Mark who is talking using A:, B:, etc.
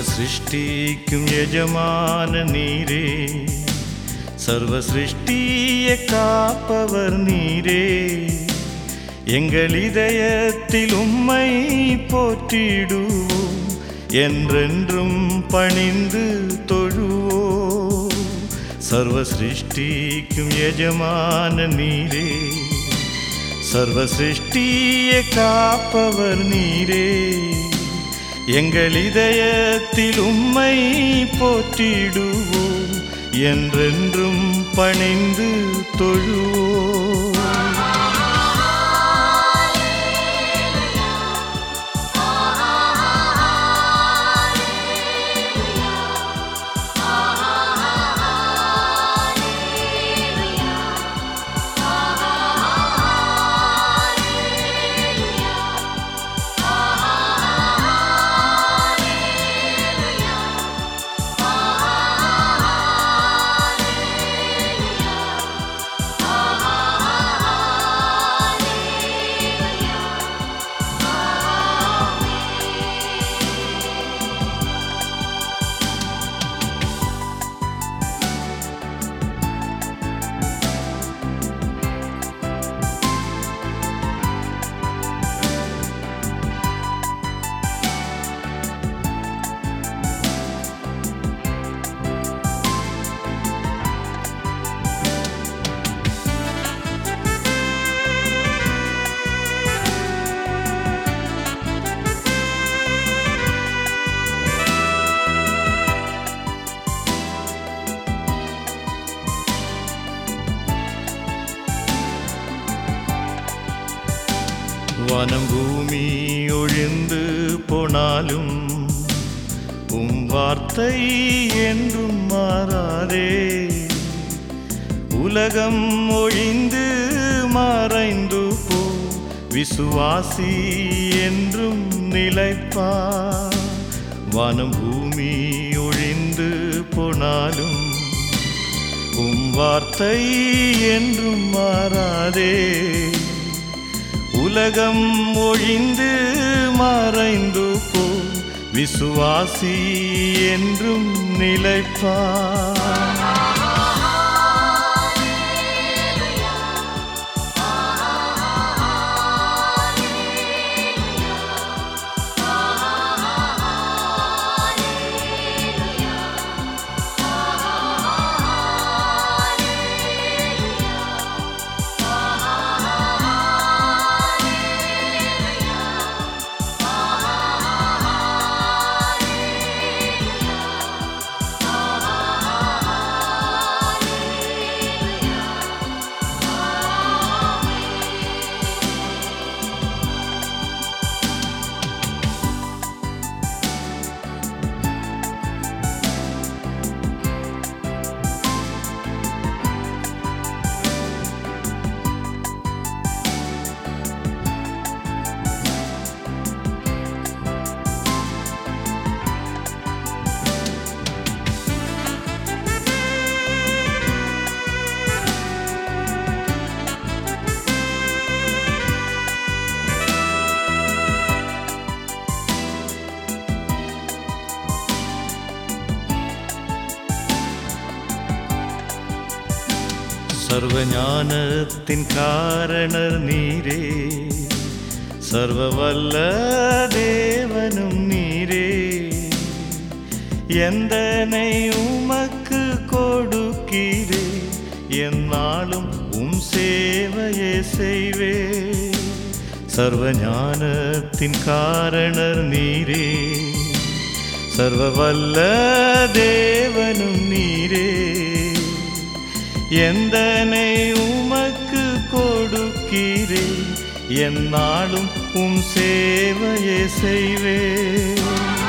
A: சிருஷ்டிக்கும் எஜமான நீரே. சர்வ சிருஷ்டியை காப்பவர் நீரே. எங்கள் இதயத்தில் உம்மை போற்றிடுவோம். என்றென்றும் பணிந்து தொழுவோ சர்வ சிருஷ்டிக்கும் எஜமான நீரே. சர்வ சிருஷ்டியை காப்பவர் நீரே. எங்கள் இதயத்தில் உம்மை போற்றிடுவோம். என்றென்றும் பணிந்து தொழுவோம். வனம் பூமி ஒழிந்து போனாலும் உம் வார்த்தை என்றும் மாறாதே. உலகம் ஒழிந்து மறைந்து போ விசுவாசி என்றும் நிலைப்பா. வனம் பூமி ஒழிந்து போனாலும் உம் வார்த்தை என்றும் மாறாதே. உலகம் ஒழிந்து மறைந்து போ. விசுவாசி என்றும் நிலைப்பார். சர்வ ஞானத்தின் காரணர் நீரே. சர்வ வல்ல தேவனும் நீரே. எந்தனை உமக்கு கொடுக்கிறே என்னாலும் உம் சேவையே செய்வே. சர்வ ஞானத்தின் காரணர் நீரே. சர்வ வல்ல தேவனும் நீரே. எந்தனை உமக்கு கொடுக்கிறேன்? என் நாளும் உம் சேவையை செய்வேன்.